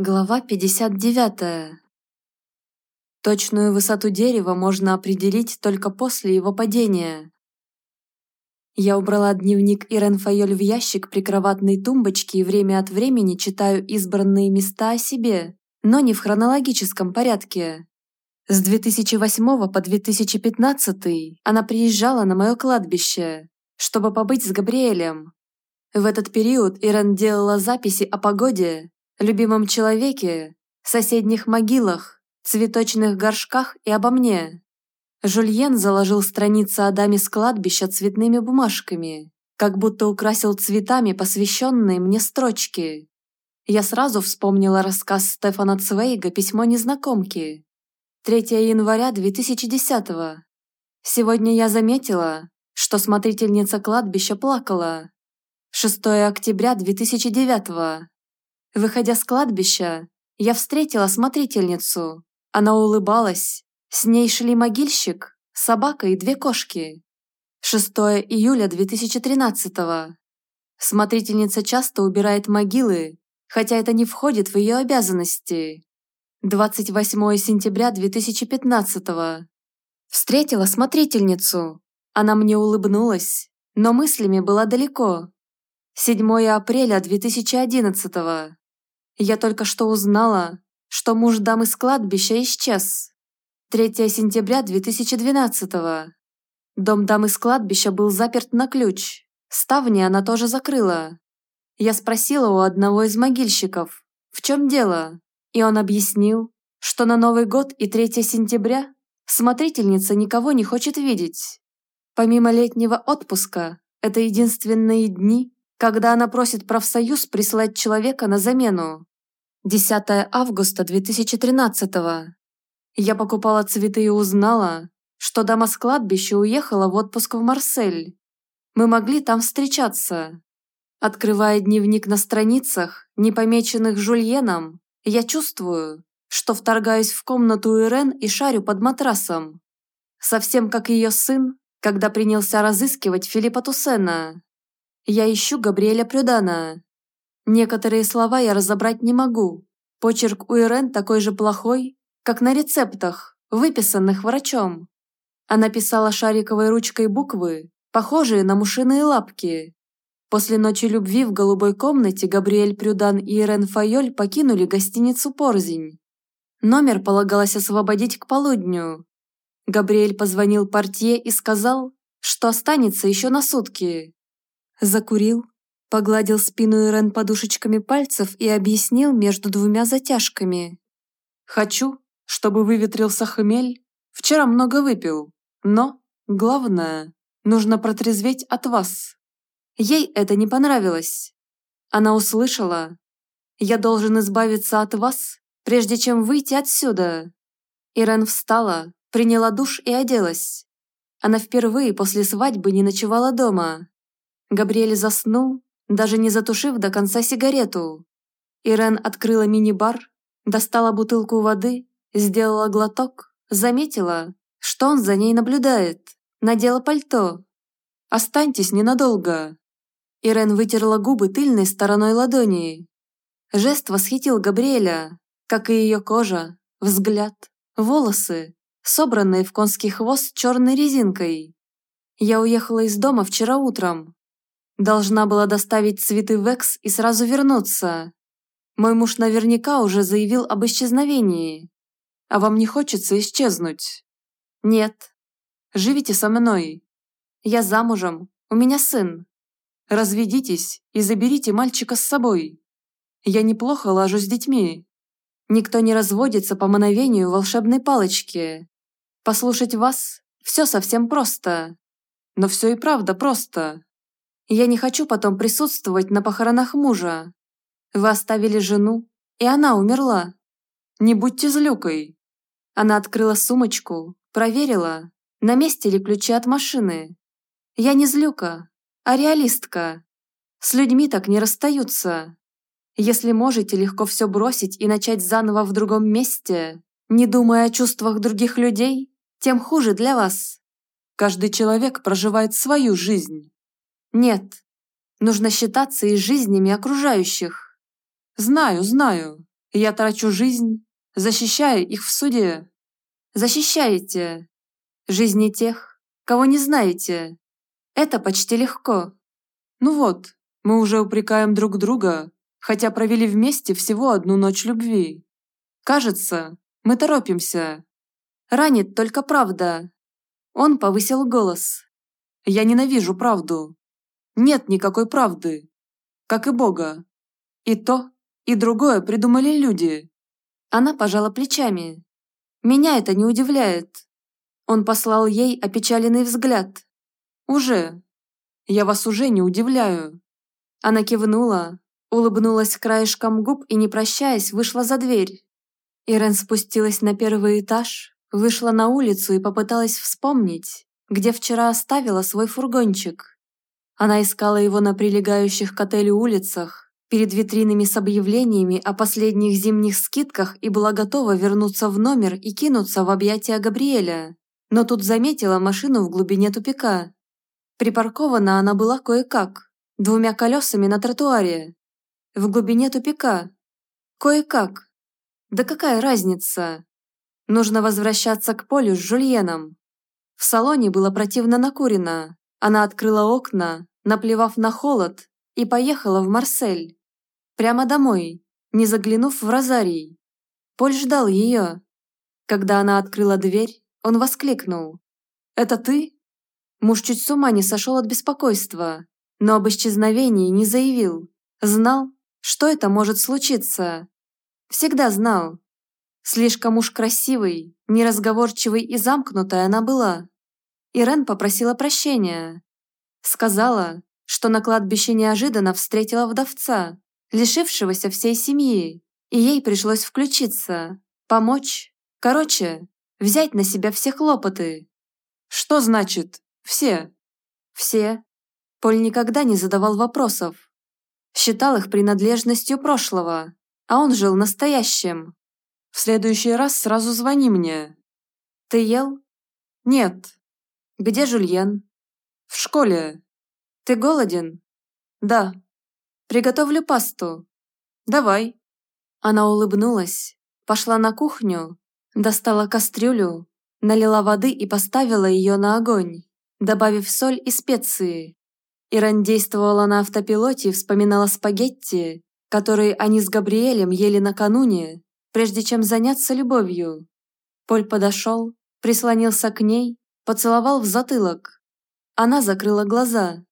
Глава 59. Точную высоту дерева можно определить только после его падения. Я убрала дневник Ирен Файоль в ящик прикроватной тумбочки и время от времени читаю избранные места о себе, но не в хронологическом порядке. С 2008 по 2015 она приезжала на мое кладбище, чтобы побыть с Габриэлем. В этот период Ирен делала записи о погоде, любимом человеке, соседних могилах, цветочных горшках и обо мне. Жульен заложил страницы о даме с кладбища цветными бумажками, как будто украсил цветами посвященные мне строчки. Я сразу вспомнила рассказ Стефана Цвейга «Письмо незнакомки». 3 января 2010 -го. Сегодня я заметила, что смотрительница кладбища плакала. 6 октября 2009 -го. Выходя с кладбища, я встретила смотрительницу. Она улыбалась. С ней шли могильщик, собака и две кошки. 6 июля 2013 -го. Смотрительница часто убирает могилы, хотя это не входит в ее обязанности. 28 сентября 2015 -го. Встретила смотрительницу. Она мне улыбнулась, но мыслями была далеко. 7 апреля 2011 -го. Я только что узнала, что муж дамы с кладбища исчез. 3 сентября 2012 -го. Дом дамы с кладбища был заперт на ключ. Ставни она тоже закрыла. Я спросила у одного из могильщиков, в чем дело, и он объяснил, что на Новый год и 3 сентября смотрительница никого не хочет видеть. Помимо летнего отпуска, это единственные дни, когда она просит профсоюз прислать человека на замену. 10 августа 2013 -го. Я покупала цветы и узнала, что дама с кладбища уехала в отпуск в Марсель. Мы могли там встречаться. Открывая дневник на страницах, не помеченных Жульеном, я чувствую, что вторгаюсь в комнату Ирен и шарю под матрасом. Совсем как ее сын, когда принялся разыскивать Филиппа Туссена. Я ищу Габриэля Прюдана. Некоторые слова я разобрать не могу. Почерк у Ирен такой же плохой, как на рецептах, выписанных врачом. Она писала шариковой ручкой буквы, похожие на мушиные лапки. После ночи любви в голубой комнате Габриэль Прюдан и Ирен Файоль покинули гостиницу «Порзень». Номер полагалось освободить к полудню. Габриэль позвонил портье и сказал, что останется еще на сутки. Закурил, погладил спину Ирен подушечками пальцев и объяснил между двумя затяжками. «Хочу, чтобы выветрился хмель. Вчера много выпил, но, главное, нужно протрезветь от вас». Ей это не понравилось. Она услышала, «Я должен избавиться от вас, прежде чем выйти отсюда». Ирен встала, приняла душ и оделась. Она впервые после свадьбы не ночевала дома. Габриэль заснул, даже не затушив до конца сигарету. Ирен открыла мини-бар, достала бутылку воды, сделала глоток, заметила, что он за ней наблюдает, надела пальто. «Останьтесь ненадолго». Ирен вытерла губы тыльной стороной ладони. Жест восхитил Габриэля, как и ее кожа, взгляд, волосы, собранные в конский хвост черной резинкой. Я уехала из дома вчера утром, Должна была доставить цветы в Экс и сразу вернуться. Мой муж наверняка уже заявил об исчезновении. А вам не хочется исчезнуть? Нет. Живите со мной. Я замужем, у меня сын. Разведитесь и заберите мальчика с собой. Я неплохо лажу с детьми. Никто не разводится по мановению волшебной палочки. Послушать вас – все совсем просто. Но все и правда просто. Я не хочу потом присутствовать на похоронах мужа. Вы оставили жену, и она умерла. Не будьте злюкой. Она открыла сумочку, проверила, на месте ли ключи от машины. Я не злюка, а реалистка. С людьми так не расстаются. Если можете легко все бросить и начать заново в другом месте, не думая о чувствах других людей, тем хуже для вас. Каждый человек проживает свою жизнь. Нет, нужно считаться и жизнями окружающих. Знаю, знаю. Я трачу жизнь, защищая их в суде. Защищаете жизни тех, кого не знаете. Это почти легко. Ну вот, мы уже упрекаем друг друга, хотя провели вместе всего одну ночь любви. Кажется, мы торопимся. Ранит только правда. Он повысил голос. Я ненавижу правду. Нет никакой правды. Как и Бога. И то, и другое придумали люди. Она пожала плечами. Меня это не удивляет. Он послал ей опечаленный взгляд. Уже. Я вас уже не удивляю. Она кивнула, улыбнулась краешком губ и, не прощаясь, вышла за дверь. Ирен спустилась на первый этаж, вышла на улицу и попыталась вспомнить, где вчера оставила свой фургончик. Она искала его на прилегающих к отелю улицах, перед витринами с объявлениями о последних зимних скидках и была готова вернуться в номер и кинуться в объятия Габриэля. Но тут заметила машину в глубине тупика. Припаркована она была кое-как, двумя колесами на тротуаре. В глубине тупика. Кое-как. Да какая разница? Нужно возвращаться к полю с Жульеном. В салоне было противно накурено. Она открыла окна, наплевав на холод, и поехала в Марсель. Прямо домой, не заглянув в розарий. Поль ждал ее. Когда она открыла дверь, он воскликнул. «Это ты?» Муж чуть с ума не сошел от беспокойства, но об исчезновении не заявил. Знал, что это может случиться. Всегда знал. Слишком уж красивой, неразговорчивой и замкнутой она была. Ирен попросила прощения. Сказала, что на кладбище неожиданно встретила вдовца, лишившегося всей семьи, и ей пришлось включиться, помочь, короче, взять на себя все хлопоты. Что значит «все»? Все. Поль никогда не задавал вопросов. Считал их принадлежностью прошлого, а он жил настоящим. В следующий раз сразу звони мне. Ты ел? Нет. Где Жульен? В школе. Ты голоден? Да. Приготовлю пасту. Давай. Она улыбнулась, пошла на кухню, достала кастрюлю, налила воды и поставила ее на огонь, добавив соль и специи. Иран действовала на автопилоте и вспоминала спагетти, которые они с Габриэлем ели накануне, прежде чем заняться любовью. Поль подошел, прислонился к ней, поцеловал в затылок. Она закрыла глаза.